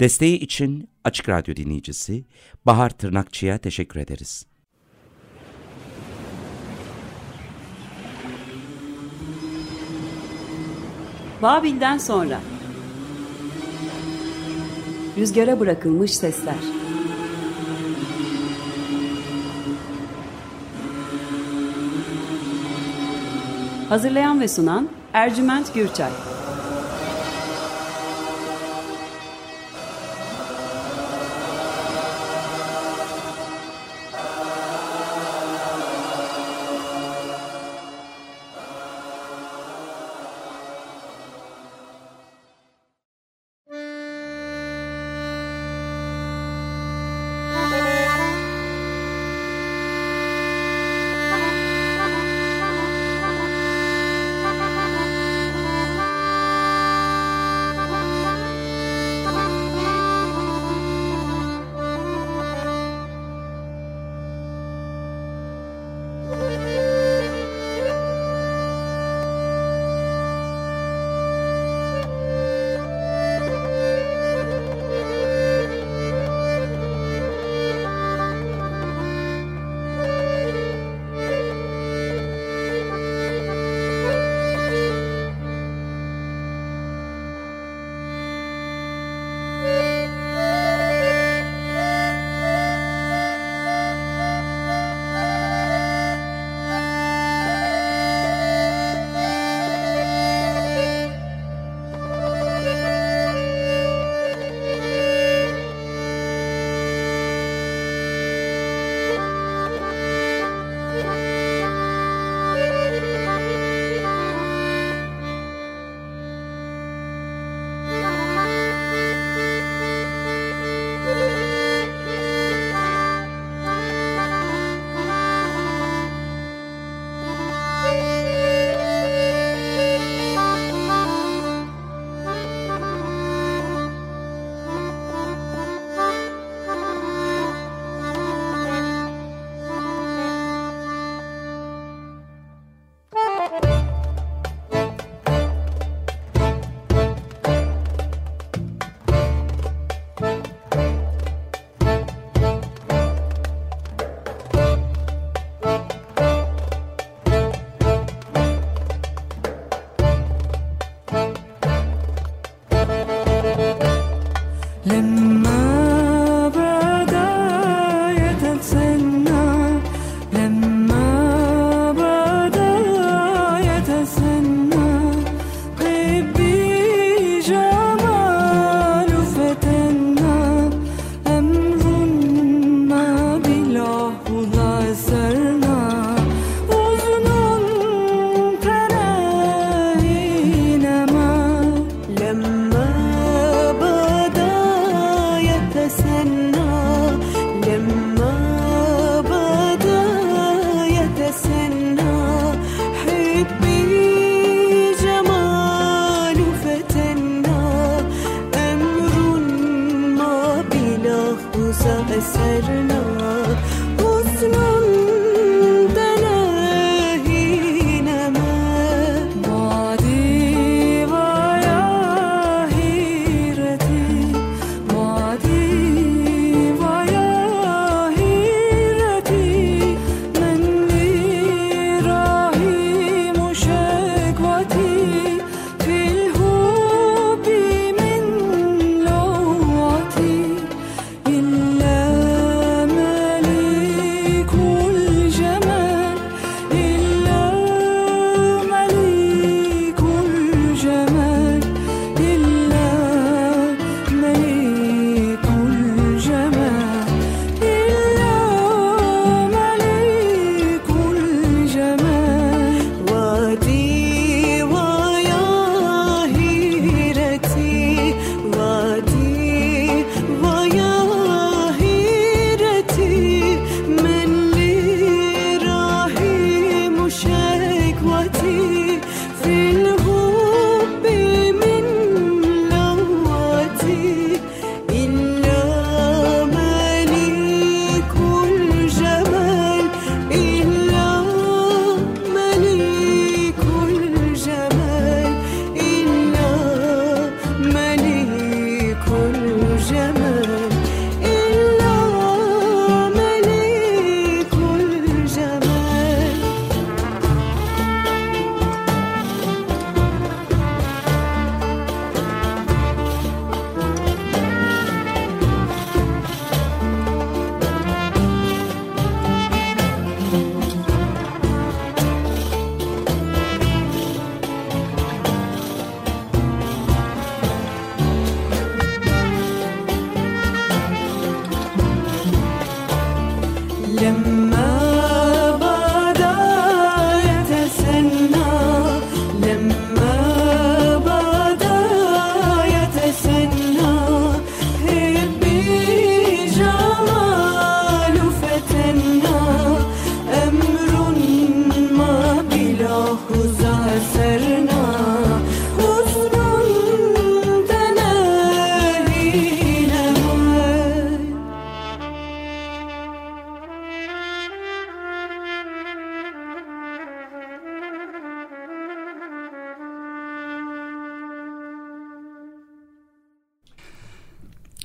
Desteği için Açık Radyo dinleyicisi Bahar Tırnakçı'ya teşekkür ederiz. Babil'den sonra. Rüzgara bırakılmış sesler. Hazırlayan ve sunan Ercüment Gürçay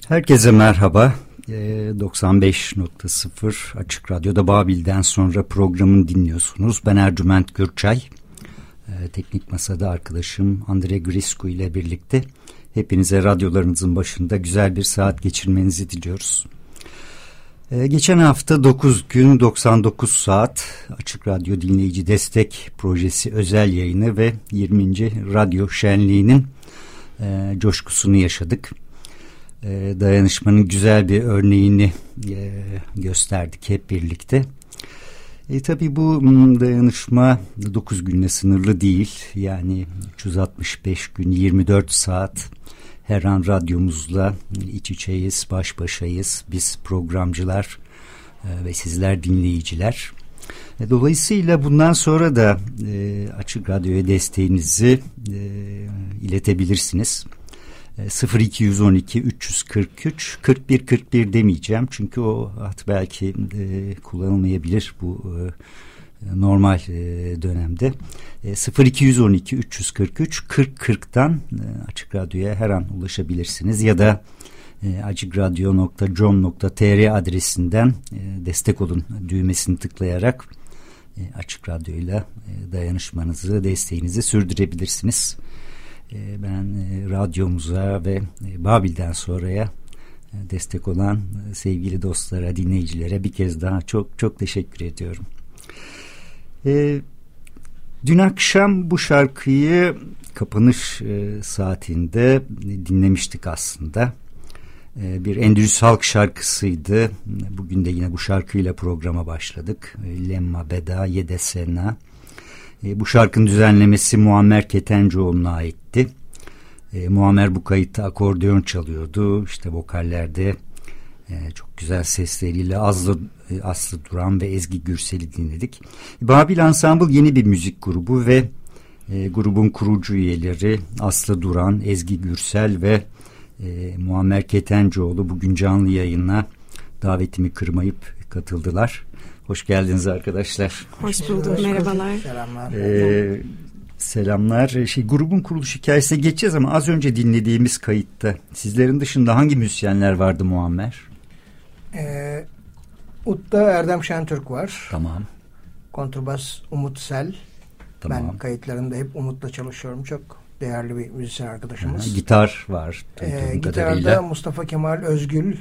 Herkese merhaba. 95.0 ee, Açık Radyo'da Babil'den sonra programını dinliyorsunuz. Ben Ercüment Gürçay. Ee, teknik Masada arkadaşım Andre Grisku ile birlikte hepinize radyolarınızın başında güzel bir saat geçirmenizi diliyoruz. Ee, geçen hafta 9 gün 99 saat Açık Radyo Dinleyici Destek Projesi özel yayını ve 20. Radyo Şenliği'nin e, coşkusunu yaşadık e, dayanışmanın güzel bir örneğini e, gösterdik hep birlikte. E, tabii bu dayanışma 9 günle sınırlı değil. Yani 365 gün 24 saat her an radyomuzla iç içeyiz, baş başayız. Biz programcılar e, ve sizler dinleyiciler. E, dolayısıyla bundan sonra da e, Açık Radyo'ya desteğinizi e, iletebilirsiniz. 0212 343 41 41 demeyeceğim çünkü o hat belki e, kullanılmayabilir bu e, normal e, dönemde. E, 0212 343 40 40'tan e, Açık Radyo'ya her an ulaşabilirsiniz ya da e, açıkradyo.com.tr adresinden e, destek olun düğmesini tıklayarak e, Açık Radyo'yla e, dayanışmanızı, desteğinizi sürdürebilirsiniz. Ee, ben e, radyomuza ve e, Babil'den sonraya e, destek olan sevgili dostlara, dinleyicilere bir kez daha çok çok teşekkür ediyorum. Dün akşam bu şarkıyı kapanış saatinde dinlemiştik aslında. Bir Endülüs halk şarkısıydı. Bugün de yine bu şarkıyla programa başladık. Lemma Beda Yedesena. E, bu şarkının düzenlemesi Muammer Ketencoğlu'na aitti. E, Muammer bu kayıtta akordeon çalıyordu. İşte vokallerde e, çok güzel sesleriyle Aslı, e, Aslı Duran ve Ezgi Gürsel'i dinledik. Babil Ensemble yeni bir müzik grubu ve e, grubun kurucu üyeleri Aslı Duran, Ezgi Gürsel ve e, Muammer Ketencoğlu bugün canlı yayına davetimi kırmayıp katıldılar. Hoş geldiniz arkadaşlar. Hoş bulduk. Merhabalar. Selamlar. Ee, selamlar. Şey, grubun kuruluş hikayesine geçeceğiz ama az önce dinlediğimiz kayıtta sizlerin dışında hangi müzisyenler vardı Muammer? Ee, Utta Erdem Şentürk var. Tamam. Kontrbas Umut Sel. Tamam. Ben kayıtlarında hep Umut'la çalışıyorum. Çok değerli bir müzisyen arkadaşımız. Ha, gitar var. Ee, gitarda kadarıyla. Mustafa Kemal Özgül.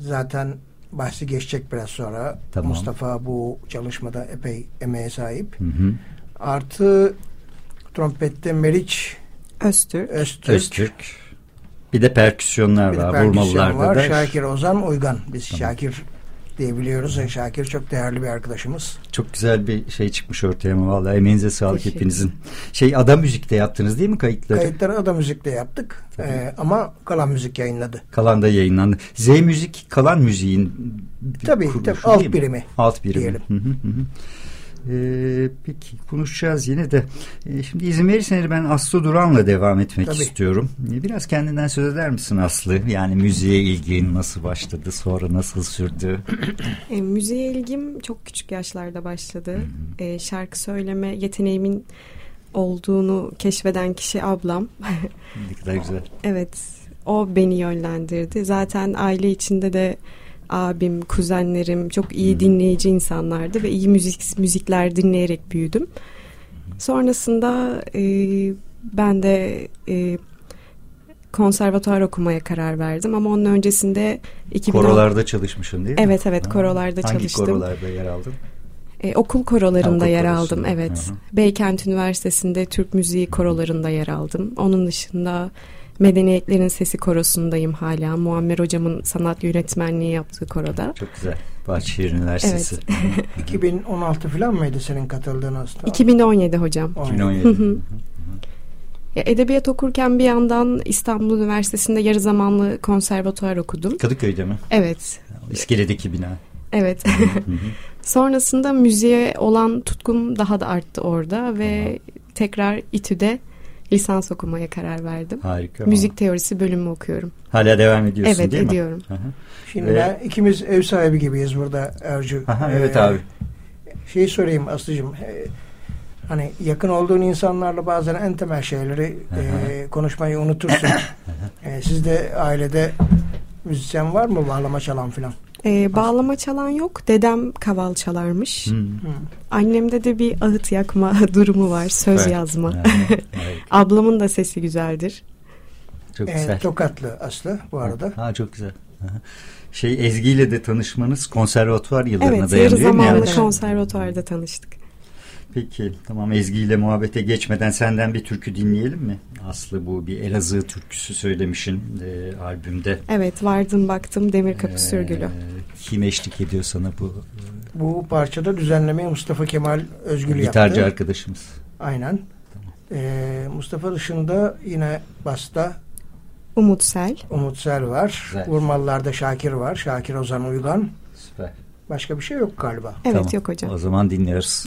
Zaten bahsi geçecek biraz sonra. Tamam. Mustafa bu çalışmada epey emeğe sahip. Hı hı. Artı trompette Meriç Öztürk. Öztürk. Öztürk. Bir de perküsyonlar bir var. Perküsyon var. Da. Şakir Ozan Uygan. Biz tamam. Şakir diyebiliyoruz. Yani Şakir çok değerli bir arkadaşımız. Çok güzel bir şey çıkmış ortaya mı vallahi emeğinize sağlık Teşekkür. hepinizin. Şey Ada Müzik'te yaptınız değil mi kayıtları? Kayıtları Ada Müzik'te yaptık. Ee, ama Kalan Müzik yayınladı. Kalan da yayınlandı. Z Müzik Kalan Müziğin tabii, tabii alt birimi. Alt birimi. Diyelim. Hı hı hı. Ee, peki konuşacağız yine de. Ee, şimdi izin verirseniz ben Aslı Duran'la devam etmek Tabii. istiyorum. Ee, biraz kendinden söz eder misin Aslı? Yani müziğe ilgin nasıl başladı, sonra nasıl sürdü? E, müziğe ilgim çok küçük yaşlarda başladı. E, şarkı söyleme yeteneğimin olduğunu keşfeden kişi ablam. ne kadar güzel. evet, o beni yönlendirdi. Zaten aile içinde de abim, kuzenlerim çok iyi hmm. dinleyici insanlardı ve iyi müzik müzikler dinleyerek büyüdüm. Sonrasında e, ben de e, konservatuar okumaya karar verdim ama onun öncesinde 2010... Korolarda çalışmışsın değil mi? Evet evet ha. korolarda Hangi çalıştım. Hangi korolarda yer aldın? E, okul korolarında ha, yer aldım evet. Hı hı. Beykent Üniversitesi'nde Türk müziği korolarında yer aldım. Onun dışında Medeniyetlerin Sesi Korosu'ndayım hala. Muammer Hocam'ın sanat yönetmenliği yaptığı koroda. Çok güzel. Bahçeşehir Üniversitesi. Evet. 2016 falan mıydı senin katıldığın aslında? 2017 hocam. 2017. edebiyat okurken bir yandan İstanbul Üniversitesi'nde yarı zamanlı konservatuar okudum. Kadıköy'de mi? Evet. İskele'deki bina. Evet. Sonrasında müziğe olan tutkum daha da arttı orada ve tekrar İTÜ'de lisans okumaya karar verdim. Harika. Müzik teorisi bölümü okuyorum. Hala devam ediyorsun evet, değil mi? Evet ediyorum. Şimdi Ve... ben ikimiz ev sahibi gibiyiz burada Ercü. Aha, evet ee, abi. Şey sorayım Aslı'cığım. E, hani yakın olduğun insanlarla bazen en temel şeyleri e, konuşmayı unutursun. e, sizde ailede müzisyen var mı? Bağlama çalan filan. Ee, bağlama çalan yok. Dedem kaval çalarmış. Hmm. Annemde de bir ağıt yakma durumu var. Söz evet. yazma. Evet. Ablamın da sesi güzeldir. Çok güzel. E, tokatlı Aslı bu arada. Ha, çok güzel. Şey Ezgi ile de tanışmanız konservatuvar yıllarına evet, dayanıyor. Evet yarı zamanlı yani. konservatuvarda tanıştık. Peki tamam Ezgi ile muhabbete geçmeden senden bir türkü dinleyelim mi? Aslı bu bir Elazığ türküsü söylemişin e, albümde. Evet vardım baktım Demir Kapı ee, Sürgülü. Kim eşlik ediyor sana bu? Bu parçada düzenlemeyi Mustafa Kemal Özgül Gitarcı yaptı. Gitarcı arkadaşımız. Aynen. Ee, Mustafa dışında yine basta Umutsel. Umutsel var. Güzel. Vurmalılarda Şakir var. Şakir Ozan Uygan. Süper. Başka bir şey yok galiba. Evet tamam. yok hocam. O zaman dinliyoruz.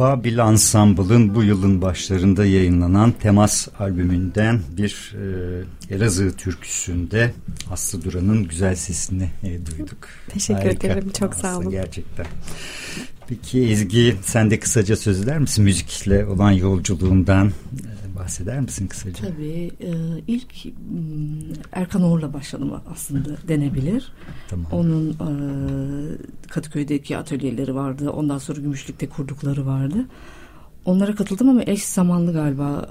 Babil Ensemble'ın bu yılın başlarında yayınlanan Temas albümünden bir e, Elazığ türküsünde Aslı Duran'ın güzel sesini e, duyduk. Teşekkür Harika. ederim. Çok Aslı, sağ olun. Gerçekten. Peki Ezgi sen de kısaca söz eder misin müzikle olan yolculuğundan? E, bahseder misin kısaca? Tabii. E, ilk Erkan Oğur'la başladım aslında denebilir. Tamam. Onun e, Kadıköy'deki atölyeleri vardı. Ondan sonra Gümüşlük'te kurdukları vardı. Onlara katıldım ama eş zamanlı galiba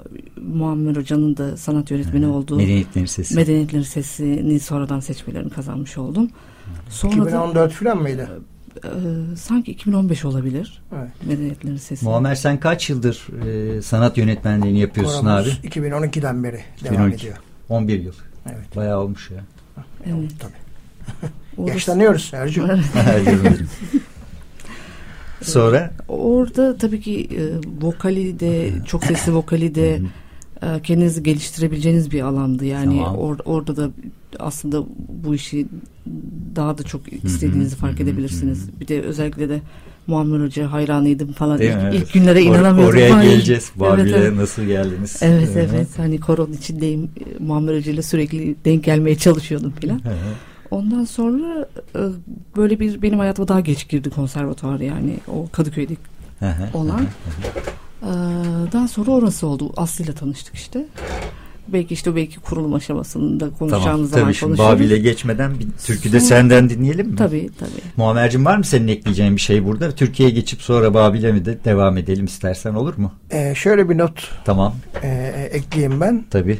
Muammer Hoca'nın da sanat yönetmeni Hı. olduğu Medeniyetlerin Sesi. Medeniyetlerin Sesi'ni sonradan seçmelerini kazanmış oldum. Sonra 2014 falan mıydı? E, sanki 2015 olabilir. Evet. Medeniyetlerin Sesi. Muammer sen kaç yıldır e, sanat yönetmenliğini yapıyorsun Koramız abi? 2012'den beri 2012. devam ediyor. 11 yıl. Evet. Bayağı olmuş ya. Evet. Tabii. Yaşlanıyoruz Ercüm. Sonra? Orada tabii ki e, vokali de çok sesli vokali de e, kendinizi geliştirebileceğiniz bir alandı. Yani tamam. or, orada da aslında bu işi daha da çok istediğinizi fark edebilirsiniz. Bir de özellikle de Muammer Hoca hayranıydım falan. Değil ilk, ilk günlere inanamıyordum. Oraya falan. geleceğiz. Babil'e evet, evet. nasıl geldiniz? Evet evet. evet. Hani koronun içindeyim. Muammer Hoca ile sürekli denk gelmeye çalışıyordum falan. Ondan sonra e, böyle bir benim hayatıma daha geç girdi konservatuvar yani o Kadıköy'de olan. E, daha sonra orası oldu. Aslı ile tanıştık işte. Belki işte belki kurulum aşamasında konuşacağımız tamam, zaman tabii şimdi Babil'e geçmeden bir türkü de senden dinleyelim mi? Tabii tabii. Muammer'cim var mı senin ekleyeceğin bir şey burada? Türkiye'ye geçip sonra Babil'e mi de devam edelim istersen olur mu? Ee, şöyle bir not tamam. e, ekleyeyim ben. Tabii.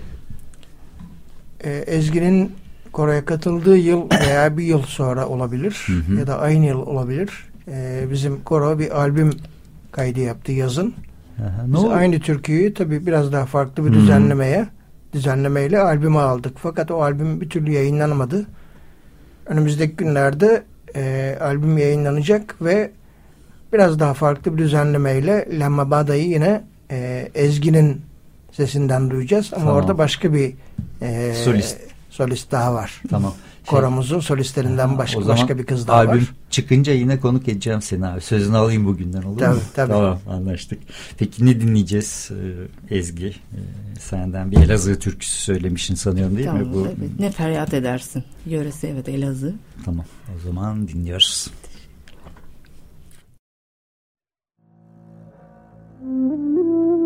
Ee, Ezgi'nin Kore'ye katıldığı yıl veya bir yıl sonra olabilir hı hı. ya da aynı yıl olabilir. Ee, bizim Koro bir albüm kaydı yaptı yazın. Aha, Biz oldu? aynı türküyü tabi biraz daha farklı bir düzenlemeye düzenlemeyle albüme aldık. Fakat o albüm bir türlü yayınlanamadı. Önümüzdeki günlerde e, albüm yayınlanacak ve biraz daha farklı bir düzenlemeyle Lemma Bada'yı yine e, Ezgi'nin sesinden duyacağız. Ama tamam. orada başka bir e, solist solist daha var. Tamam. Koramızın solistlerinden ha, başka, başka bir kız daha albüm var. çıkınca yine konuk edeceğim seni abi. Sözünü alayım bugünden olur tabii, mu? Tabii. Tamam anlaştık. Peki ne dinleyeceğiz ee, Ezgi? E, senden bir Elazığ türküsü söylemişsin sanıyorum değil tamam, mi? Bu... Evet. Ne feryat edersin. Yöresi evet Elazığ. Tamam o zaman dinliyoruz. Thank you.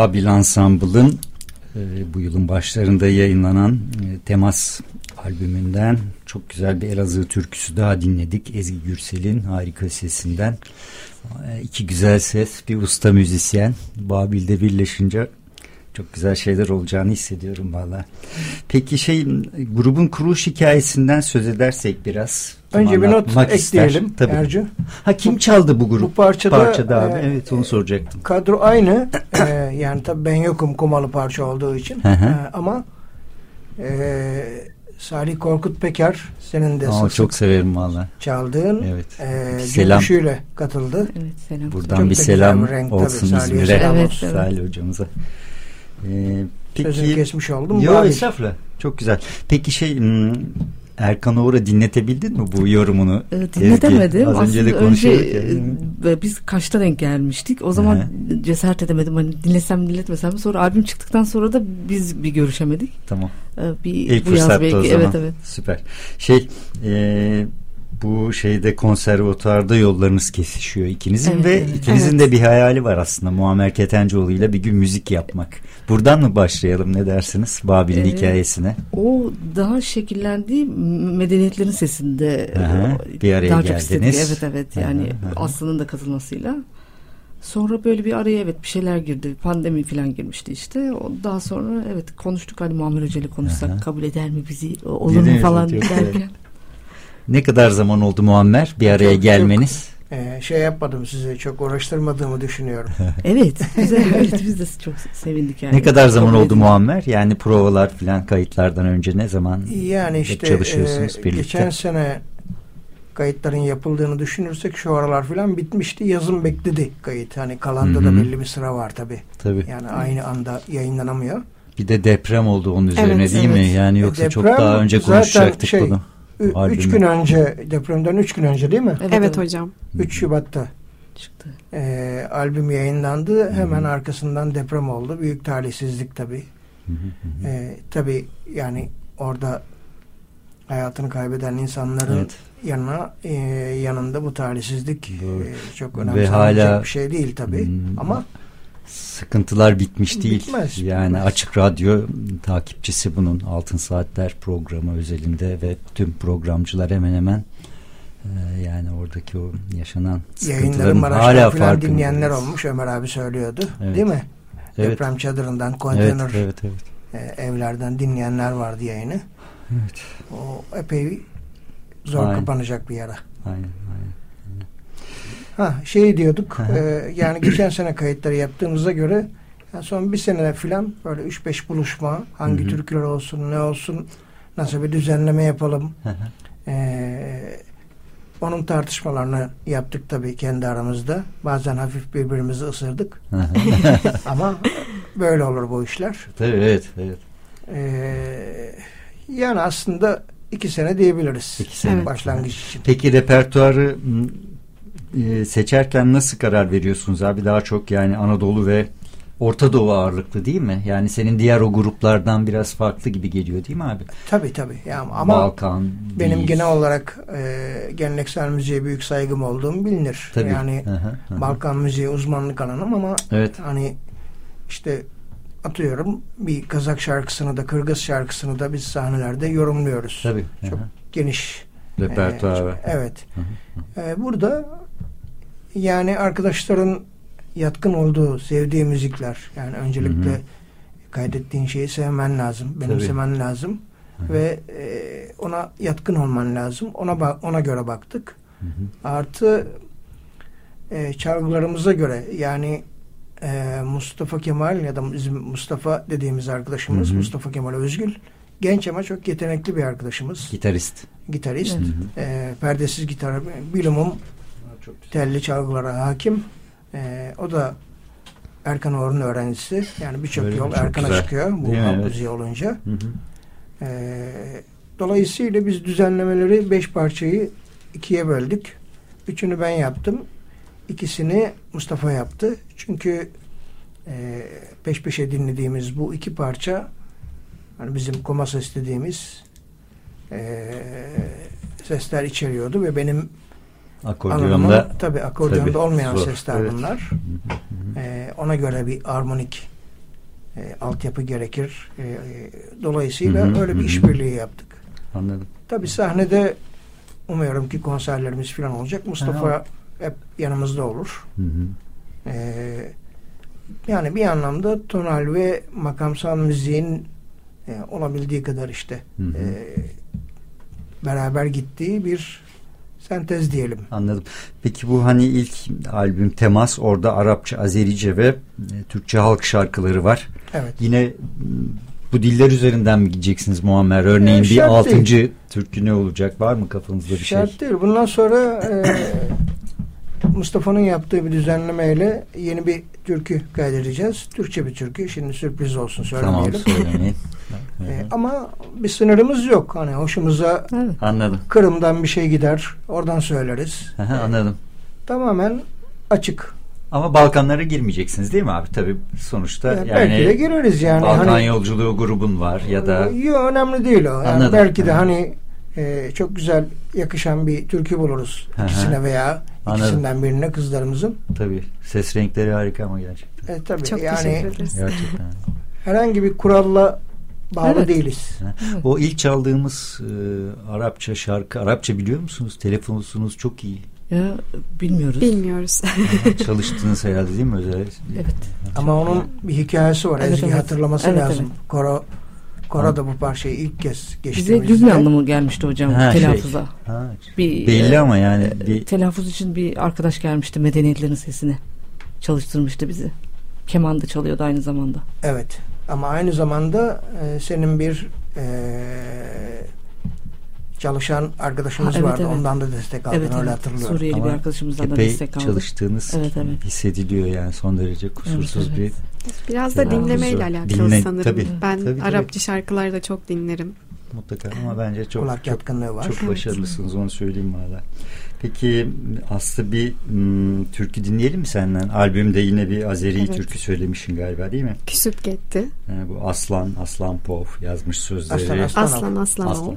Babil Ensemble'ın e, bu yılın başlarında yayınlanan e, Temas albümünden çok güzel bir Elazığ türküsü daha dinledik. Ezgi Gürsel'in harika sesinden. E, iki güzel ses, bir usta müzisyen. Babil'de birleşince çok güzel şeyler olacağını hissediyorum valla. Peki şey grubun kuruluş hikayesinden söz edersek biraz. Önce bir not ekleyelim Tabii. Ercü. Ha kim çaldı bu grup? Bu parçada, parçada abi. E, evet onu soracaktım. Kadro aynı. e, yani tabii ben yokum kumalı parça olduğu için. e, ama e, Salih Korkut Peker senin de Aa, çok severim valla. Çaldığın evet. e, selam. katıldı. Evet selam. Buradan çok bir selam olsun İzmir'e. Evet, evet. Salih hocamıza. Ee, peki, Sözünü kesmiş oldum. Yok estağfurullah. Çok güzel. Peki şey hmm, Erkan Oğur'a dinletebildin mi bu yorumunu? E, dinletemedim. Az önce de konuşuyorduk. Önce, e, biz kaçta denk gelmiştik. O zaman Hı-hı. cesaret edemedim. Hani dinlesem dinletmesem. Sonra albüm çıktıktan sonra da biz bir görüşemedik. Tamam. Bir, İlk bu yaz belki. Evet evet. Süper. Şey e, bu şeyde konservatuarda yollarınız kesişiyor ikinizin evet, ve evet, ikinizin evet. de bir hayali var aslında Muammer Ketencoğlu ile bir gün müzik yapmak. Buradan mı başlayalım ne dersiniz Babil'in ee, hikayesine? O daha şekillendi medeniyetlerin sesinde aha, bir araya daha geldiniz. Çok. Evet evet yani. Aslı'nın da katılmasıyla. Sonra böyle bir araya evet bir şeyler girdi. Pandemi falan girmişti işte. O daha sonra evet konuştuk hani Muammer Hoca ile konuşsak aha. kabul eder mi bizi olur mu falan derken. Ne kadar zaman oldu Muammer bir araya çok, gelmeniz? Çok, e, şey yapmadım sizi çok uğraştırmadığımı düşünüyorum. evet, güzel, evet biz de çok sevindik yani. Ne kadar zaman oldu Muammer? Yani provalar falan kayıtlardan önce ne zaman yani işte, çalışıyorsunuz e, birlikte? Geçen sene kayıtların yapıldığını düşünürsek şu aralar falan bitmişti. Yazın bekledi kayıt. Hani kalanda da belli bir sıra var tabi. Tabii. Yani aynı anda yayınlanamıyor. Bir de deprem oldu onun üzerine evet, değil evet. mi? Yani yoksa deprem, çok daha önce konuşacaktık şey, bunu. Üç gün önce depremden üç gün önce değil mi? Evet, evet hocam. 3 Şubat'ta çıktı. E, albüm yayınlandı. Hı-hı. Hemen arkasından deprem oldu. Büyük talihsizlik tabii. E, tabii yani orada hayatını kaybeden insanların evet. yanına e, yanında bu talihsizlik e, çok önemli bir şey değil tabii. Hmm. Ama sıkıntılar bitmiş değil. Bitmez, yani bitmez. açık radyo takipçisi bunun Altın Saatler programı özelinde ve tüm programcılar hemen hemen e, yani oradaki o yaşanan sıkıntıların hala farkında. dinleyenler olmuş Ömer abi söylüyordu. Evet. Değil mi? Evet. Deprem çadırından konteyner evet, evet, evet. E, evlerden dinleyenler vardı yayını. Evet. O epey zor aynen. kapanacak bir yara. Aynen, aynen. Ha şey diyorduk e, yani geçen sene kayıtları yaptığımıza göre yani son bir sene filan böyle 3-5 buluşma hangi türküler olsun ne olsun nasıl bir düzenleme yapalım e, onun tartışmalarını yaptık tabii kendi aramızda. Bazen hafif birbirimizi ısırdık. Ama böyle olur bu işler. Tabii evet. evet. Ee, yani aslında iki sene diyebiliriz. İki sene. Başlangıç için. Peki repertuarı e, seçerken nasıl karar veriyorsunuz abi? Daha çok yani Anadolu ve Orta Doğu ağırlıklı değil mi? Yani senin diğer o gruplardan biraz farklı gibi geliyor değil mi abi? Tabii tabii. Yani ama Balkan, benim değil. genel olarak e, geleneksel müziğe büyük saygım olduğum bilinir. Tabii. Yani aha, aha. Balkan müziği uzmanlık alanım ama evet. hani işte atıyorum bir Kazak şarkısını da Kırgız şarkısını da biz sahnelerde yorumluyoruz. Tabii. Çok Aha. geniş. Repertuar. E, evet. E, burada yani arkadaşların yatkın olduğu, sevdiği müzikler. Yani öncelikle hı hı. kaydettiğin şeyi sevmen lazım, benimsemen Tabii. lazım hı hı. ve e, ona yatkın olman lazım. Ona ona göre baktık. Hı hı. Artı e, çalgılarımıza göre yani e, Mustafa Kemal ya da Mustafa dediğimiz arkadaşımız hı hı. Mustafa Kemal Özgül genç ama çok yetenekli bir arkadaşımız. Gitarist. Gitarist. Hı hı. E, perdesiz gitar bilumum telli çalgılara hakim. E, o da Erkan Orhun öğrencisi. Yani birçok yol Erkan'a çıkıyor bu halk müziği olunca. Hı hı. E, dolayısıyla biz düzenlemeleri beş parçayı ikiye böldük. Üçünü ben yaptım. İkisini Mustafa yaptı. Çünkü e, peş peşe dinlediğimiz bu iki parça hani bizim komasa istediğimiz e, sesler içeriyordu ve benim Tabi akordeonda tabii, olmayan zor. sesler evet. bunlar. ee, ona göre bir armonik e, altyapı gerekir. E, dolayısıyla hı hı, öyle bir işbirliği yaptık. Anladım. Tabi sahnede umuyorum ki konserlerimiz falan olacak. Mustafa ha. hep yanımızda olur. Hı hı. Ee, yani bir anlamda tonal ve makamsal müziğin e, olabildiği kadar işte hı hı. E, beraber gittiği bir sentez diyelim. Anladım. Peki bu hani ilk albüm Temas orada Arapça, Azerice ve e, Türkçe halk şarkıları var. Evet. Yine bu diller üzerinden mi gideceksiniz Muammer? Örneğin e, bir altıncı değil. türkü ne olacak? Var mı kafanızda bir şart şey? Şart değil. Bundan sonra e, Mustafa'nın yaptığı bir düzenlemeyle yeni bir türkü kaydedeceğiz. Türkçe bir türkü. Şimdi sürpriz olsun söylemeyelim. Tamam söylemeyin. ee, ama bir sınırımız yok. Hani hoşumuza evet. Anladım. Kırım'dan bir şey gider. Oradan söyleriz. Anladım. Tamamen açık. Ama Balkanlara girmeyeceksiniz değil mi abi? Tabii sonuçta yani, yani belki de gireriz yani. Balkan hani, yolculuğu grubun var ya da Yok önemli değil o. Yani Anladım. belki de hani e, çok güzel yakışan bir türkü buluruz ikisine veya Anladım. ikisinden birine kızlarımızın. Tabii. Ses renkleri harika ama gerçekten. E, tabii. Çok yani, teşekkür ederiz. Gerçekten. herhangi bir kuralla bağlı evet. değiliz. Evet. O ilk çaldığımız e, Arapça şarkı, Arapça biliyor musunuz? Telefonunuz çok iyi. Ya bilmiyoruz. Bilmiyoruz. Çalıştınız herhalde değil mi özel? Evet. Ama onun bir hikayesi var. Evet, Ezgi evet. hatırlaması evet, lazım. Evet. Koro Kora da bu parçayı ilk kez geçtiğimizde. Bize Lübnanlı mı gelmişti hocam ha, şey. telaffuza? Şey. Ha, bir, belli e, ama yani. E, bir... Telaffuz için bir arkadaş gelmişti medeniyetlerin sesini. Çalıştırmıştı bizi. Keman da çalıyordu aynı zamanda. Evet. Ama aynı zamanda e, senin bir e, çalışan arkadaşımız ha, evet, vardı. Evet. Ondan da destek aldın evet, öyle evet. hatırlıyorum. Suriyeli Ama bir arkadaşımızdan da destek aldık. çalıştığınız evet, evet. hissediliyor yani son derece kusursuz evet, evet. bir Biraz da dinlemeyle alakalı Dinle, sanırım. Tabii, ben tabii, Arapça tabii. şarkılar da çok dinlerim. Mutlaka ama bence çok Kulak yatkınlığı var. Çok başarılısınız onu söyleyeyim valla. Peki Aslı bir m, türkü dinleyelim mi senden? Albümde yine bir Azeri evet. türkü söylemişsin galiba değil mi? Küsüp gitti. Yani bu Aslan, Aslan Pov yazmış sözleri. Aslan, Aslan, Aslan, Aslan, Aslan.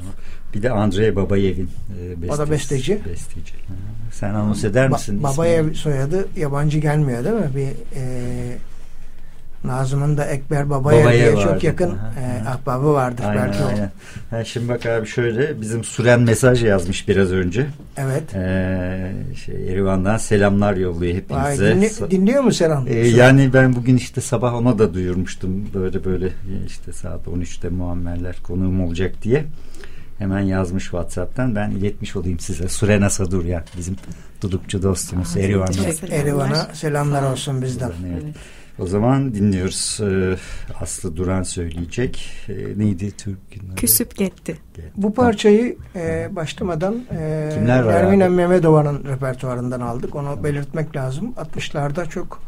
Bir de Andrei Babayev'in e, besteci. O da besteci. Besteci. Sen anons eder misin? Ba Babayev soyadı yabancı gelmiyor değil mi? Bir e, Nazım'ın da Ekber Baba'ya diye vardı. çok yakın aha, e, ahbabı vardır aynen, belki aynen. o. Ha, şimdi bak abi şöyle bizim Süren mesaj yazmış biraz önce. Evet. Ee, şey, Erivan'dan selamlar yolluyor hepinize. Vay, dinli, dinliyor mu selam? Ee, yani ben bugün işte sabah ona da duyurmuştum böyle böyle işte saat 13'te muammerler konuğum olacak diye. Hemen yazmış Whatsapp'tan. Ben iletmiş olayım size. Surena Sadur ya bizim dudukçu dostumuz Erivan'dan. Erivan'a selamlar olsun bizden. Evet. evet. O zaman dinliyoruz. Ee, Aslı Duran söyleyecek. Ee, neydi Türk günleri? Küsüp gitti. Bu parçayı e, başlamadan e, Kimler var Ermine Mehmedova'nın repertuarından aldık. Onu belirtmek lazım. 60'larda çok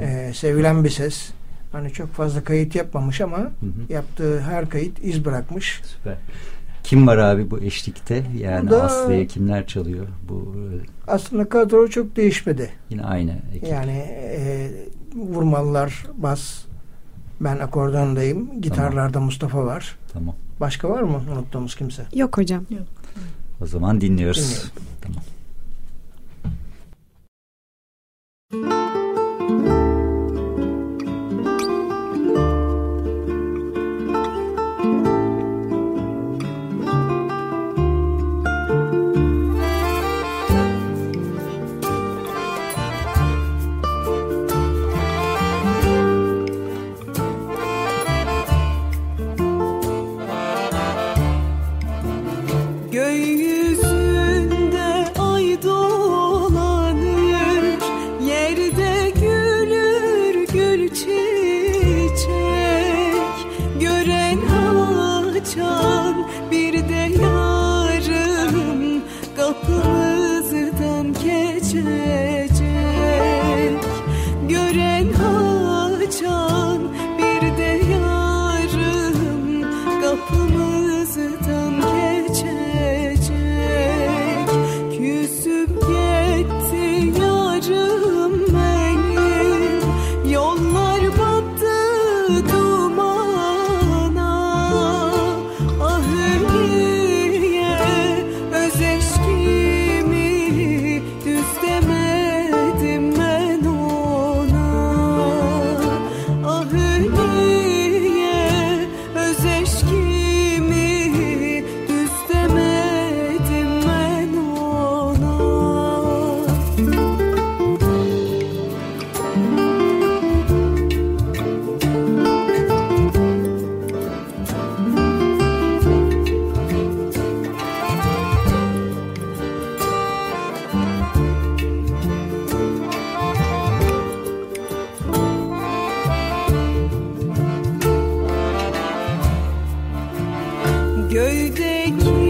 e, sevilen bir ses. Hani çok fazla kayıt yapmamış ama hı hı. yaptığı her kayıt iz bırakmış. Süper. Kim var abi bu eşlikte? Yani da, Aslı'ya kimler çalıyor? Bu e, aslında kadro çok değişmedi. Yine aynı ekip. Yani e, vurmalılar, bas. Ben akordondayım. Gitarlarda tamam. Mustafa var. Tamam. Başka var mı unuttuğumuz kimse? Yok hocam. Yok. O zaman dinliyoruz. Dinliyorum. Tamam.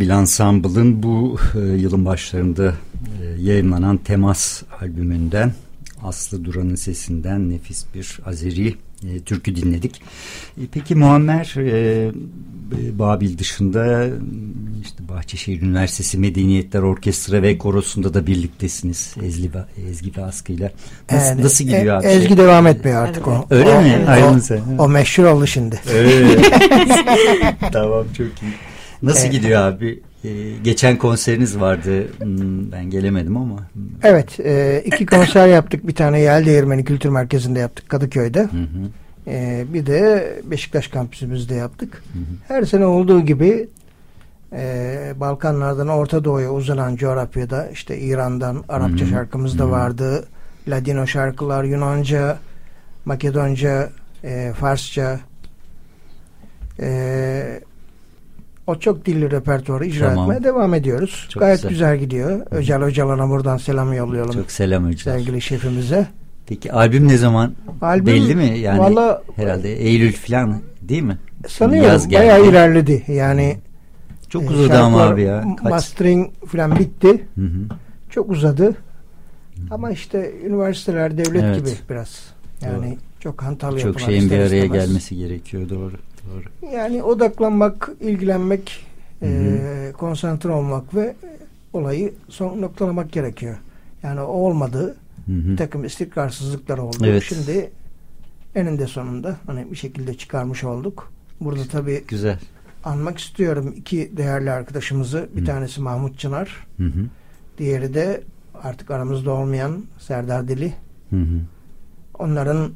Babil Ensemble'ın bu e, yılın başlarında e, yayınlanan Temas albümünden Aslı Duran'ın sesinden nefis bir Azeri e, türkü dinledik. E, peki Muammer e, Babil dışında işte Bahçeşehir Üniversitesi Medeniyetler Orkestra ve Korosu'nda da birliktesiniz Ezgi, Ezgi ve Askı'yla. Nasıl, yani, nasıl gidiyor abi? Ezgi devam etmiyor artık o. Öyle o, mi? O, o meşhur oldu şimdi. Evet. tamam çok iyi. Nasıl evet. gidiyor abi? Ee, geçen konseriniz vardı. Hmm, ben gelemedim ama. Evet. E, iki konser yaptık. Bir tane Yel Değirmeni Kültür Merkezi'nde yaptık Kadıköy'de. Hı hı. E, bir de Beşiktaş kampüsümüzde yaptık. Hı hı. Her sene olduğu gibi e, Balkanlardan Orta Doğu'ya uzanan coğrafyada işte İran'dan Arapça hı hı. şarkımız da vardı. Ladino şarkılar, Yunanca, Makedonca, e, Farsça, e, o çok dilli repertuarı icra tamam. etmeye devam ediyoruz. Çok Gayet güzel, güzel gidiyor. Öcal Öcalan'a buradan selam yollayalım. Çok selam Öcal. Sevgili şefimize. Peki albüm ne zaman albüm, belli mi? Yani valla, herhalde Eylül falan değil mi? Sanıyorum Yaz bayağı ilerledi. Yani çok e, uzadı ama abi ya. Kaç? Mastering falan bitti. Hı hı. Çok uzadı. Hı. Ama işte üniversiteler devlet evet. gibi biraz. Yani doğru. çok hantal Çok şeyin bir araya istemez. gelmesi gerekiyor doğru. Doğru. Yani odaklanmak, ilgilenmek, hı hı. E, konsantre olmak ve olayı son noktalamak gerekiyor. Yani o olmadı. Hı hı. Bir takım istikrarsızlıklar oldu. Evet. Şimdi eninde sonunda hani bir şekilde çıkarmış olduk. Burada tabii Güzel. anmak istiyorum iki değerli arkadaşımızı. Bir hı. tanesi Mahmut Çınar. Hı hı. Diğeri de artık aramızda olmayan Serdar Dili. Hı hı. Onların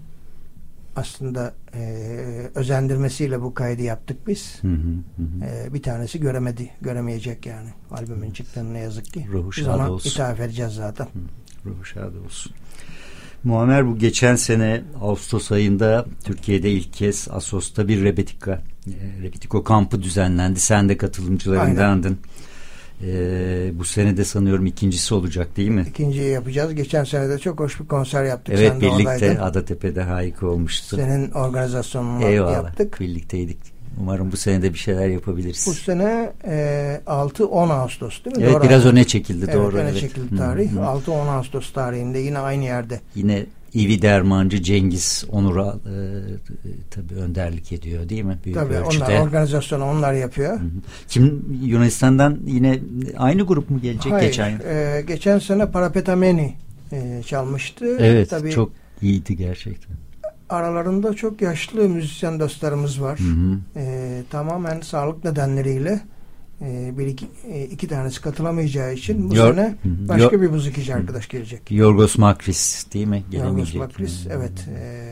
aslında e, özendirmesiyle bu kaydı yaptık biz. Hı hı hı. E, bir tanesi göremedi, göremeyecek yani. Albümün çıktığını ne yazık ki. Ruhu biz ona olsun. ithaf edeceğiz zaten. Hı. Ruhu şad olsun. Muammer bu geçen sene Ağustos ayında Türkiye'de ilk kez Asos'ta bir Rebetika, e, Rebetiko kampı düzenlendi. Sen de katılımcılarındandın. Aynen. Ee, bu sene de sanıyorum ikincisi olacak değil mi? İkinciyi yapacağız. Geçen sene de çok hoş bir konser yaptık. Evet Sen birlikte Adatepe'de harika olmuştu. Senin organizasyonunu Eyvallah, yaptık. Birlikteydik. Umarım bu sene de bir şeyler yapabiliriz. Bu sene e, 6-10 Ağustos değil mi? Evet doğru biraz öne çekildi evet, doğru. Öne evet. çekildi tarih. 6-10 Ağustos tarihinde yine aynı yerde. Yine İvi Dermancı Cengiz Onur'a e, tabii önderlik ediyor değil mi? Büyük tabii ölçüde. onlar organizasyonu onlar yapıyor. Hı hı. Kim Yunanistan'dan yine aynı grup mu gelecek Hayır, geçen? E, geçen sene Parapetameni e, çalmıştı. Evet tabii, çok iyiydi gerçekten. Aralarında çok yaşlı müzisyen dostlarımız var. Hı hı. E, tamamen sağlık nedenleriyle e, bir iki, e, iki tanesi katılamayacağı için bu Yor, sene başka Yor, bir müzikici arkadaş gelecek. Yorgos Makris değil mi? Yorgos Makris evet e,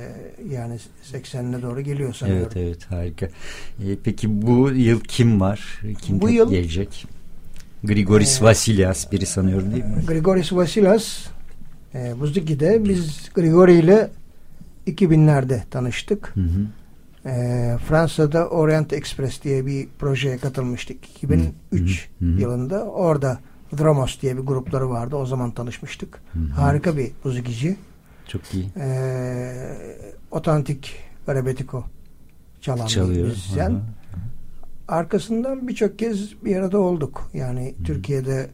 yani 80'ine doğru geliyor sanıyorum. Evet evet harika. E, peki bu yıl kim var? Kim bu yıl gelecek? Grigoris e, Vasilyas biri sanıyorum değil mi? Grigoris Vasilyas e, Buziki'de biz Grigori ile 2000'lerde tanıştık. Hı hı. E, Fransa'da Orient Express diye bir projeye katılmıştık 2003 hı hı. yılında. Orada Dramos diye bir grupları vardı. O zaman tanışmıştık. Hı hı. Harika bir müzikici. Çok iyi. E, otantik Rebetiko çalan Çalıyor. bir müzisyen. Arkasından birçok kez bir arada olduk. Yani hı. Türkiye'de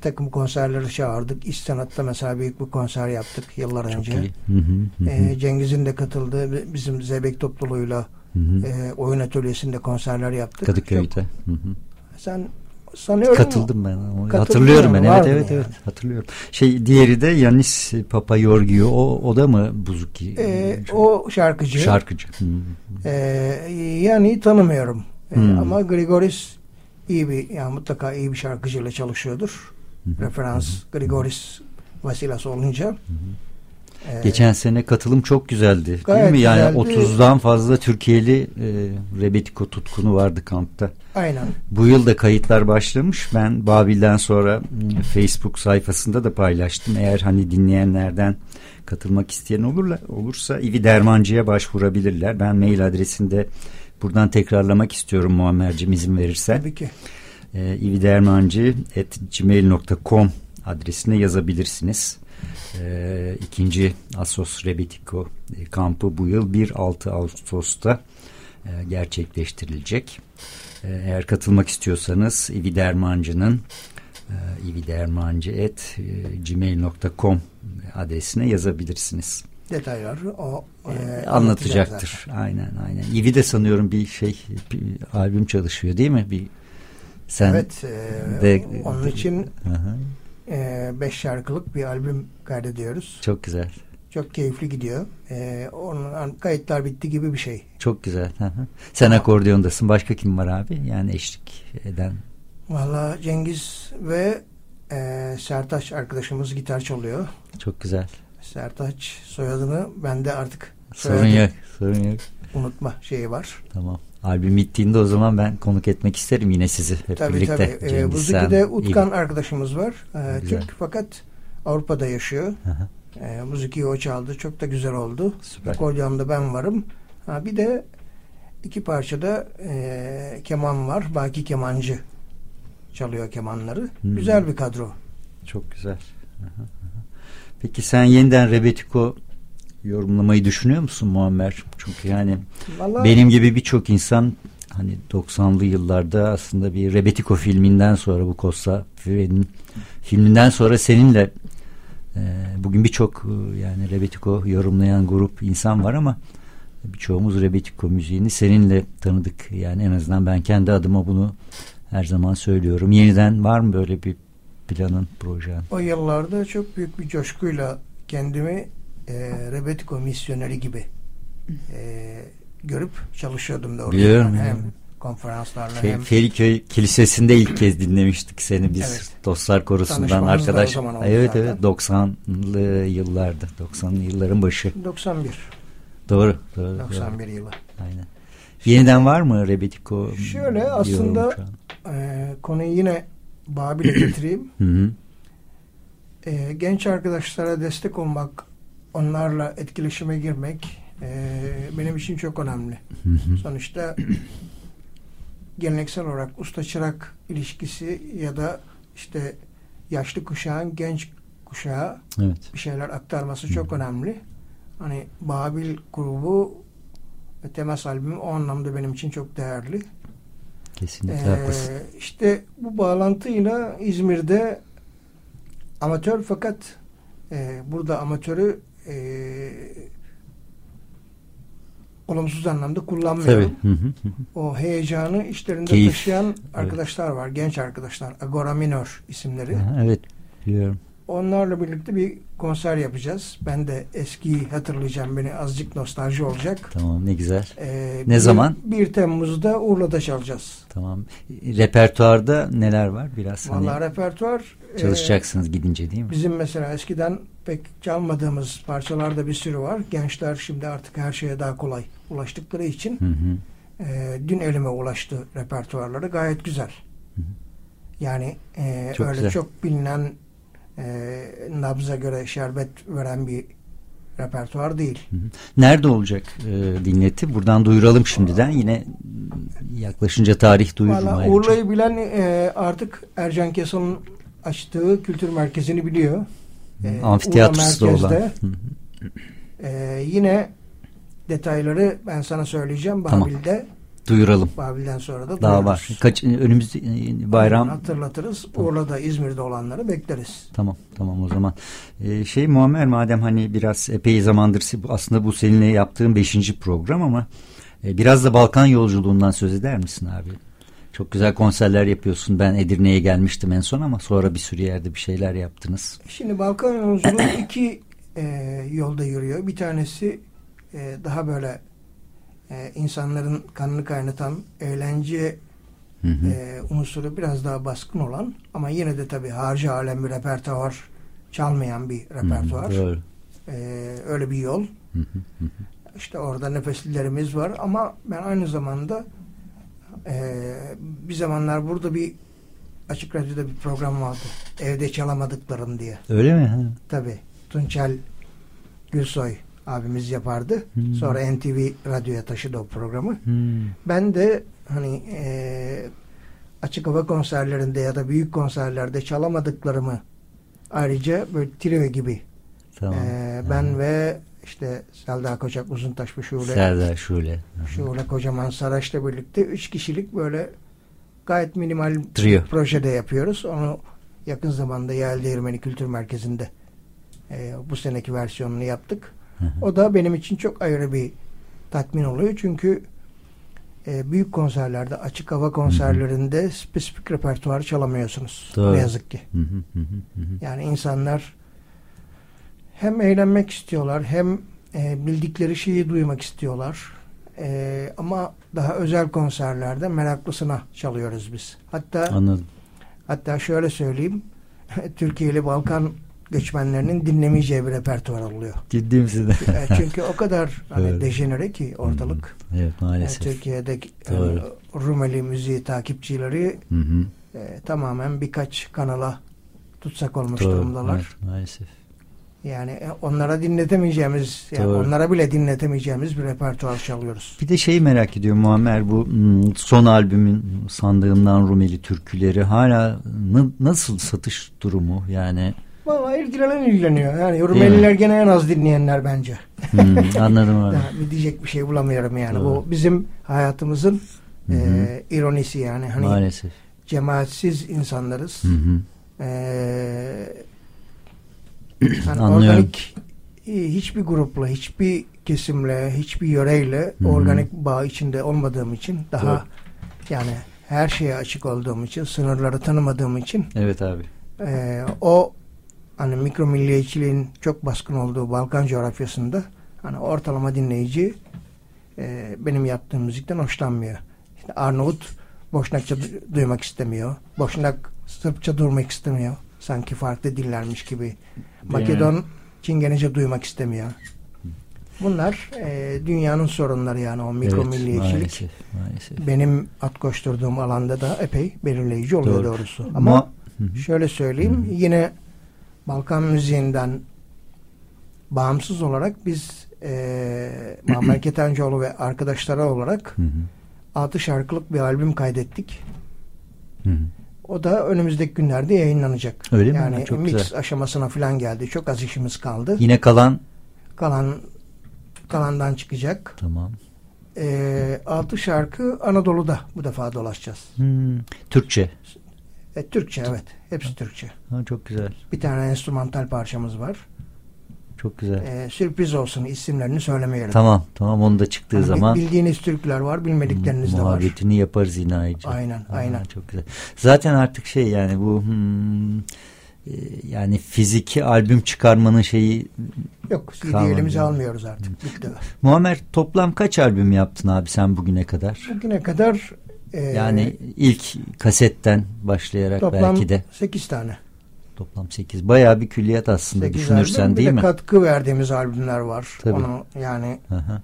bir takım konserleri çağırdık. İş Sanat'ta mesela büyük bir konser yaptık yıllar Çok önce. Hı hı, E, Cengiz'in de katıldığı bizim Zeybek topluluğuyla hı hı. E, oyun atölyesinde konserler yaptık. Kadıköy'de. Hı hı. Sen sanıyorum katıldım ben ama hatırlıyorum ben evet evet yani. evet hatırlıyorum şey diğeri de Yanis Papayorgiou o o da mı Buzuki ee, o şarkıcı şarkıcı ee, yani tanımıyorum hmm. ee, ama Grigoris iyi bir yani mutlaka iyi bir şarkıcıyla çalışıyordur referans Grigoris Vasilas olunca. Ee, Geçen sene katılım çok güzeldi. Değil mi? Yani güzeldi. 30'dan fazla Türkiye'li e, Rebetiko tutkunu vardı kampta. Aynen. Bu yıl da kayıtlar başlamış. Ben Babil'den sonra Facebook sayfasında da paylaştım. Eğer hani dinleyenlerden katılmak isteyen olurla, olursa İvi Dermancı'ya başvurabilirler. Ben mail adresinde buradan tekrarlamak istiyorum Muammer'cim izin verirsen. Tabii ki e, ividermancı.gmail.com adresine yazabilirsiniz. E, ikinci Asos Rebetiko e, kampı bu yıl 1-6 Ağustos'ta e, gerçekleştirilecek. E, eğer katılmak istiyorsanız ividermancı'nın e, ividermancı.gmail.com adresine yazabilirsiniz detaylar o e, anlatacaktır. Aynen aynen. İvi de sanıyorum bir şey bir albüm çalışıyor değil mi? Bir sen evet. E, de, onun için e, beş şarkılık bir albüm kaydediyoruz. Çok güzel. Çok keyifli gidiyor. E, onun kayıtlar bitti gibi bir şey. Çok güzel. Hı hı. Sen akordiyondasın. Başka kim var abi? Yani eşlik eden. Valla Cengiz ve e, Sertaç arkadaşımız gitar çalıyor. Çok güzel. Sertaç soyadını bende artık sorun yok. Sorun yok. Unutma şeyi var. Tamam. Albüm bittiğinde o zaman ben konuk etmek isterim yine sizi hep tabii, birlikte. Tabii tabii. Müzikide Utkan İyi. arkadaşımız var. Ee, Türk fakat Avrupa'da yaşıyor. Ee, müziği o çaldı. Çok da güzel oldu. Süper. Akordeonda ben varım. Ha, bir de iki parçada e, keman var. Baki kemancı çalıyor kemanları. Hmm. Güzel bir kadro. Çok güzel. Peki sen yeniden Rebetiko yorumlamayı düşünüyor musun Muammer? Çünkü yani Vallahi... benim gibi birçok insan hani 90'lı yıllarda aslında bir Rebetiko filminden sonra bu Costa Fire'nin filminden sonra seninle e, bugün birçok e, yani Rebetiko yorumlayan grup insan var ama birçoğumuz Rebetiko müziğini seninle tanıdık. Yani en azından ben kendi adıma bunu her zaman söylüyorum. Yeniden var mı böyle bir planın, projen? O yıllarda çok büyük bir coşkuyla kendimi e, Rebetiko misyoneri gibi e, görüp çalışıyordum da orada. Biliyorum. Hem konferanslarla Fe, hem... Feriköy Kilisesi'nde ilk kez dinlemiştik seni biz evet. Dostlar Korusu'ndan arkadaş. Evet zaten. evet 90'lı yıllarda 90'lı yılların başı. 91. Doğru. doğru 91 doğru. yılı. Aynen. Yeniden var mı Rebetiko? Şöyle aslında e, konuyu yine Babil'e getireyim. hı hı. E, genç arkadaşlara destek olmak, onlarla etkileşime girmek e, benim için çok önemli. Hı hı. Sonuçta geleneksel olarak usta çırak ilişkisi ya da işte yaşlı kuşağın genç kuşağa evet. bir şeyler aktarması çok önemli. Hani Babil grubu ve temas albümü o anlamda benim için çok değerli. Kesinlikle ee, haklısın. İşte bu bağlantıyla İzmir'de amatör fakat e, burada amatörü e, olumsuz anlamda kullanmıyorum. Tabii. o heyecanı işlerinde Keyif. taşıyan arkadaşlar evet. var. Genç arkadaşlar. Agora Minor isimleri. evet biliyorum. Onlarla birlikte bir konser yapacağız. Ben de eskiyi hatırlayacağım. Beni azıcık nostalji olacak. Tamam ne güzel. Ee, ne bir, zaman? 1 Temmuz'da Urla'da çalacağız. Tamam. Repertuarda neler var biraz? Valla hani repertuar çalışacaksınız e, gidince değil mi? Bizim mesela eskiden pek çalmadığımız parçalarda bir sürü var. Gençler şimdi artık her şeye daha kolay ulaştıkları için hı hı. E, dün elime ulaştı repertuarları gayet güzel. Hı hı. Yani e, çok öyle güzel. çok bilinen e, nabza göre şerbet veren bir repertuar değil. Nerede olacak e, dinleti? Buradan duyuralım şimdiden. Yine yaklaşınca tarih duyururum. Urla'yı bilen e, artık Ercan Kesal'ın açtığı kültür merkezini biliyor. E, Amfiteyatrosu da olan. E, yine detayları ben sana söyleyeceğim. Babil'de tamam. Duyuralım. Babil'den sonra da Daha var. Kaç önümüz bayram hatırlatırız. Tamam. Urla'da İzmir'de olanları bekleriz. Tamam tamam o zaman. Ee, şey Muammer madem hani biraz epey zamandır aslında bu seninle yaptığım beşinci program ama e, biraz da Balkan yolculuğundan söz eder misin abi? Çok güzel konserler yapıyorsun. Ben Edirne'ye gelmiştim en son ama sonra bir sürü yerde bir şeyler yaptınız. Şimdi Balkan yolculuğu iki e, yolda yürüyor. Bir tanesi e, daha böyle e, insanların kanını kaynatan eğlence hı hı. E, unsuru biraz daha baskın olan ama yine de tabii harcı alem bir repertuar çalmayan bir repertuar. Hı hı, e, öyle bir yol. Hı hı hı. İşte orada nefeslilerimiz var ama ben aynı zamanda e, bir zamanlar burada bir Açık Radyo'da bir program vardı. Evde çalamadıklarım diye. Öyle mi? Tabii. Tunçel Gülsoy abimiz yapardı. Hmm. Sonra NTV radyoya taşıdı o programı. Hmm. Ben de hani e, açık hava konserlerinde ya da büyük konserlerde çalamadıklarımı ayrıca böyle trio gibi tamam. e, ben hmm. ve işte Selda Koçak Uzuntaş ve Şule Selda Şule Şule Kocaman Saraç'la birlikte üç kişilik böyle gayet minimal trio projede yapıyoruz. Onu yakın zamanda Yel Değirmeni Kültür Merkezi'nde e, bu seneki versiyonunu yaptık. O da benim için çok ayrı bir tatmin oluyor. Çünkü e, büyük konserlerde, açık hava konserlerinde hı hı. spesifik repertuar çalamıyorsunuz. Doğru. Ne yazık ki. Hı hı hı hı. Yani insanlar hem eğlenmek istiyorlar hem e, bildikleri şeyi duymak istiyorlar. E, ama daha özel konserlerde meraklısına çalıyoruz biz. Hatta Anladım. Hatta şöyle söyleyeyim. Türkiye'li Balkan göçmenlerinin dinlemeyeceği bir repertuar oluyor. Ciddi misin? E, çünkü o kadar hani evet. dejenere ki ortalık. Evet maalesef. Yani Türkiye'de yani, Rumeli müziği takipçileri hı hı. E, tamamen birkaç kanala tutsak olmuş Doğru. durumdalar. Evet, maalesef. Yani e, onlara dinletemeyeceğimiz, yani onlara bile dinletemeyeceğimiz bir repertuar çalıyoruz. Bir de şeyi merak ediyorum Muammer bu hmm, son albümün Sandığımdan Rumeli türküleri hala nasıl satış durumu yani? Valla ilgilenen ilgileniyor. Yani Rumeliler gene en az dinleyenler bence. Hmm, anladım abi. yani diyecek bir şey bulamıyorum yani. Doğru. Bu bizim hayatımızın Hı -hı. E, ironisi yani. Hani Maalesef. Cemaatsiz insanlarız. Hı hı. E, Anlıyorum. organik hiçbir grupla, hiçbir kesimle, hiçbir yöreyle Hı -hı. organik bağ içinde olmadığım için daha Doğru. yani her şeye açık olduğum için, sınırları tanımadığım için Evet abi. E, o hani mikro milliyetçiliğin çok baskın olduğu Balkan coğrafyasında hani ortalama dinleyici e, benim yaptığım müzikten hoşlanmıyor. İşte Arnavut Boşnakça duymak istemiyor. Boşnak Sırpça duymak istemiyor. Sanki farklı dillermiş gibi. Makedon Çingenece duymak istemiyor. Bunlar e, dünyanın sorunları yani o mikro evet, milliyetçilik. Maalesef, maalesef. Benim at koşturduğum alanda da epey belirleyici oluyor Doğru. doğrusu. Ama Ma şöyle söyleyeyim Hı -hı. yine Balkan müziğinden bağımsız olarak biz e, Muammer Ketencoğlu ve arkadaşları olarak Hı hı. 6 şarkılık bir albüm kaydettik. Hı hı. O da önümüzdeki günlerde yayınlanacak. Öyle mi? yani Çok mix güzel. aşamasına falan geldi. Çok az işimiz kaldı. Yine kalan Kalan kalandan çıkacak. tamam. E, 6 şarkı Anadolu'da bu defa dolaşacağız. Hmm, Türkçe. E, Türkçe evet. Hepsi Türkçe. Ha, çok güzel. Bir tane enstrümantal parçamız var. Çok güzel. E, sürpriz olsun isimlerini söylemeyelim. Tamam tamam onu da çıktığı Hani zaman bildiğiniz türküler var, bilmedikleriniz de var. muhabbetini yaparız yine ayrıca. Aynen, Ha, aynen. Çok güzel. Zaten artık şey yani bu hmm, e, yani fiziki albüm çıkarmanın şeyi Yok, CD Kalmadı. elimize almıyoruz artık. Bitti. Muammer toplam kaç albüm yaptın abi sen bugüne kadar? Bugüne kadar e, Yani ilk kasetten başlayarak toplam belki de 8 tane. Toplam 8. Bayağı bir külliyat aslında 8 düşünürsen albüm. Bir değil de mi? katkı verdiğimiz albümler var. Tabii. Onu yani hı,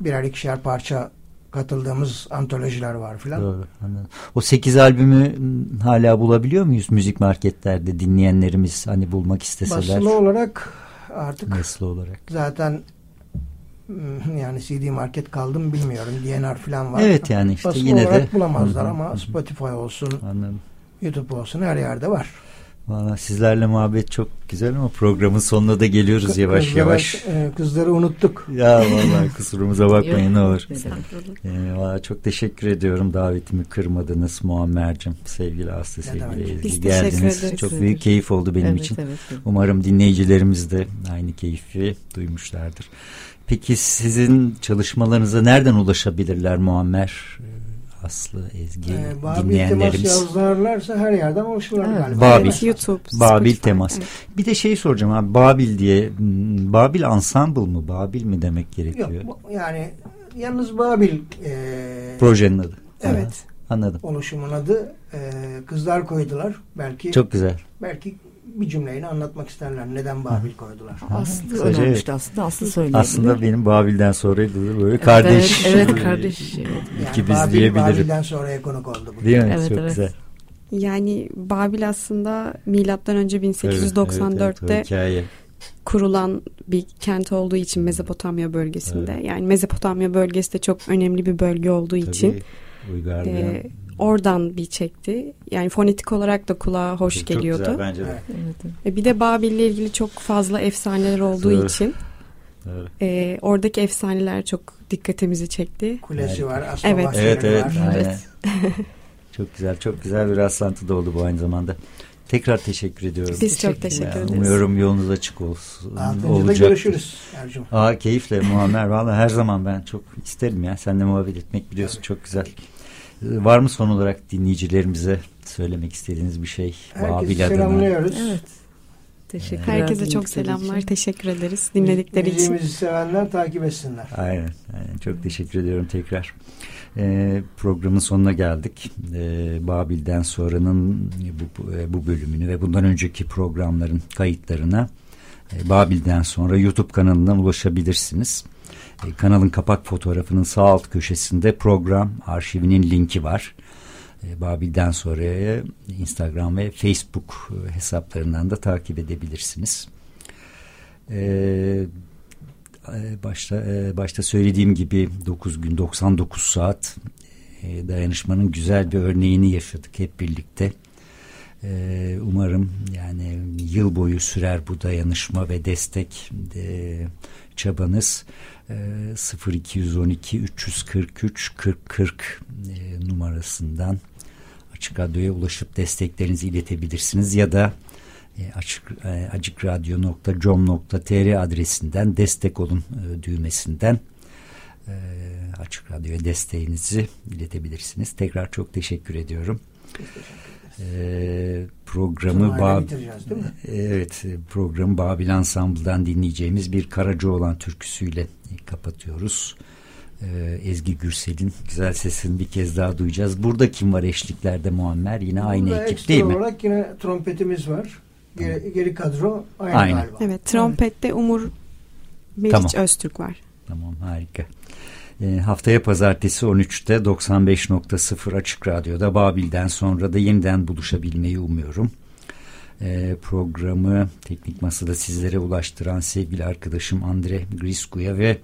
birer ikişer parça katıldığımız antolojiler var filan. Doğru, anladım. O 8 albümü hala bulabiliyor muyuz müzik marketlerde dinleyenlerimiz hani bulmak isteseler? Basılı olarak artık Nasıl olarak? zaten mm, yani CD market kaldı mı bilmiyorum. DNR falan var. Evet yani işte Basılı yine de olarak bulamazlar Hı hı, ama. Spotify olsun, Anladım. YouTube olsun her yerde var. Valla sizlerle muhabbet çok güzel ama programın sonuna da geliyoruz Kı- yavaş kızlara- yavaş. e, kızları unuttuk. Ya vallahi kusurumuza bakmayın ne olur. Ee, valla çok teşekkür ediyorum davetimi kırmadınız Muammer'cim. Sevgili Aslı, sevgili. Ezgi geldiniz. Çok büyük keyif oldu benim evet, için. Evet, evet. Umarım dinleyicilerimiz de aynı keyfi duymuşlardır. Peki sizin çalışmalarınıza nereden ulaşabilirler Muammer? Aslı, Ezgi, Ee, Babil temas dinleyenlerimiz. yazarlarsa her yerden ulaşırlar Evet. galiba. Babil. Evet, YouTube, Babil Spotify. temas. Evet. Bir de şey soracağım abi Babil diye hmm, Babil ensemble mı Babil mi demek gerekiyor? Yok yani yalnız Babil e, Projenin adı. evet Anladım. oluşumun adı e, kızlar koydular. Belki Çok güzel. belki bir cümleyle anlatmak isterler. Neden Babil koydular? Aslı Kısaca önermişti aslında. Aslı söyleyebilir. Aslında benim Babil'den sonra böyle kardeş. Evet, evet kardeş. Evet. Yani İki biz Babil, diyebilirim. Babil'den sonraya konuk oldu bu. Değil mi? Evet, Çok evet. güzel. Yani Babil aslında milattan önce Evet, 1894'te evet, evet, kurulan bir kent olduğu için Mezopotamya bölgesinde. Evet. Yani Mezopotamya bölgesi de çok önemli bir bölge olduğu için Tabii, uygarlığı. e, oradan bir çekti. Yani fonetik olarak da kulağa hoş Çok geliyordu. güzel bence de. Evet. Evet, evet. E, Bir de Babil'le ilgili çok fazla efsaneler olduğu için e, oradaki efsaneler çok dikkatimizi çekti. Kulesi var, asma Evet. Evet evet. var. aynen. çok güzel. Çok güzel bir rastlantı da oldu bu aynı zamanda. Tekrar teşekkür ediyorum. Biz çok Teşekkür ederiz. umuyorum yolunuz açık olsun. Altıncıda olacak. görüşürüz Ercüm. Aa keyifle Muammer. Valla her zaman ben çok isterim ya. Seninle muhabbet etmek biliyorsun çok güzel. Ee, Var mı son olarak dinleyicilerimize söylemek istediğiniz bir şey? Herkesi Babil adına. selamlıyoruz. Evet. Teşekkürler. Herkese çok selamlar. için. Teşekkür ederiz dinledikleri için. Müziğimizi sevenler takip etsinler. Aynen, aynen. Çok teşekkür ediyorum tekrar. Ee, programın sonuna geldik. Ee, Babil'den sonranın bu, bu, e, bu bölümünü ve bundan önceki programların kayıtlarına e, Babil'den sonra YouTube kanalından ulaşabilirsiniz. E, kanalın kapak fotoğrafının sağ alt köşesinde program arşivinin linki var. E, Babil'den sonraya Instagram ve Facebook e, hesaplarından da takip edebilirsiniz. E, başta başta söylediğim gibi 9 gün 99 saat dayanışmanın güzel bir örneğini yaşadık hep birlikte. Umarım yani yıl boyu sürer bu dayanışma ve destek çabanız. E, 0212 343 40 40 e, numarasından Açık Radyo'ya ulaşıp desteklerinizi iletebilirsiniz ya da e, açık e, acikradyo.com.tr adresinden destek olun e, düğmesinden Açık Radyo'ya desteğinizi iletebilirsiniz. Tekrar çok teşekkür ediyorum. E, programı ba Evet, programı Babil Ensemble'dan dinleyeceğimiz bir Karacaoğlan türküsüyle kapatıyoruz. Ee, Ezgi Gürsel'in güzel sesini bir kez daha duyacağız. Burada kim var eşliklerde Muammer? Yine Burada aynı ekip değil mi? olarak yine trompetimiz var. Geri, geri kadro aynı, aynı galiba. Evet trompette Umur Meriç tamam. Öztürk var. Tamam harika. E, haftaya pazartesi 13'te 95.0 Açık Radyo'da Babil'den sonra da yeniden buluşabilmeyi umuyorum. E, programı Teknik Masa'da sizlere ulaştıran sevgili arkadaşım Andre Grisku'ya ve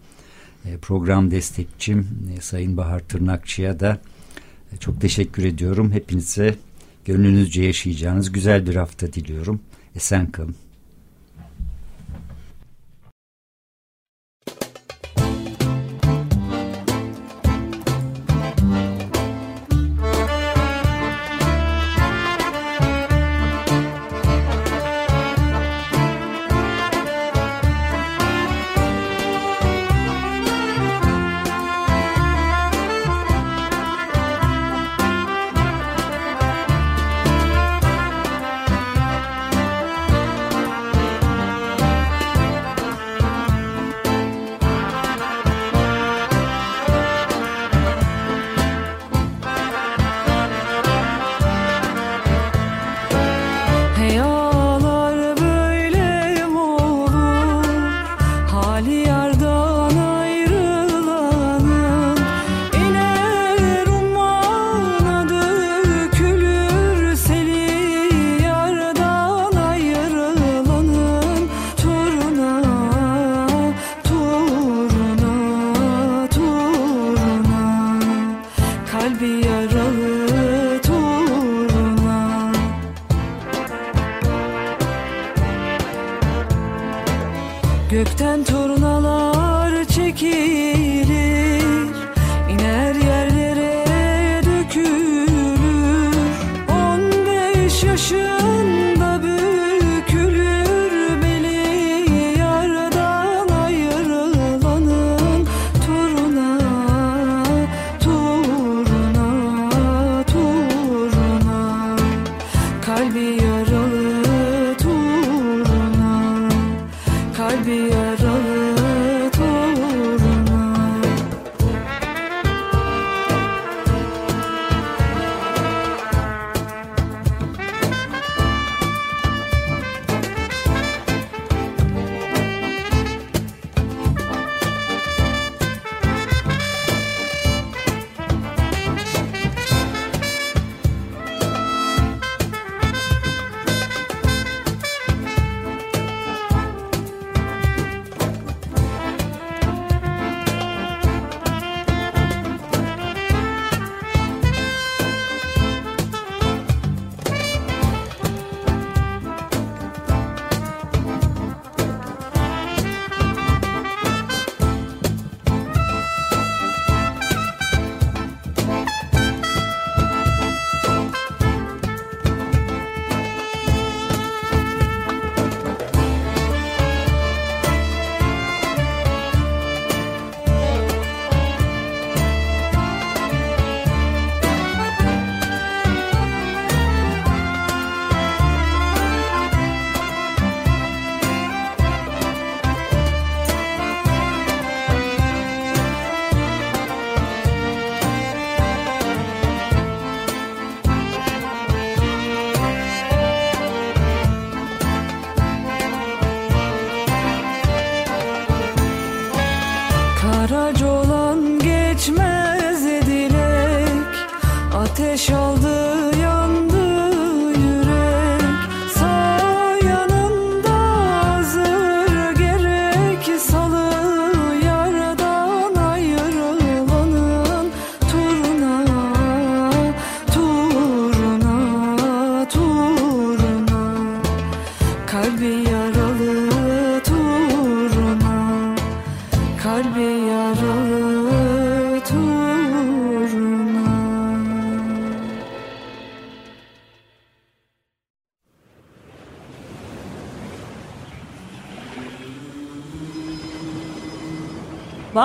e, program destekçim Sayın Bahar Tırnakçı'ya da çok teşekkür ediyorum. Hepinize gönlünüzce yaşayacağınız güzel bir hafta diliyorum. Esen kalın.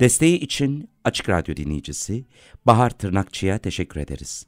Desteği için Açık Radyo dinleyicisi Bahar Tırnakçı'ya teşekkür ederiz.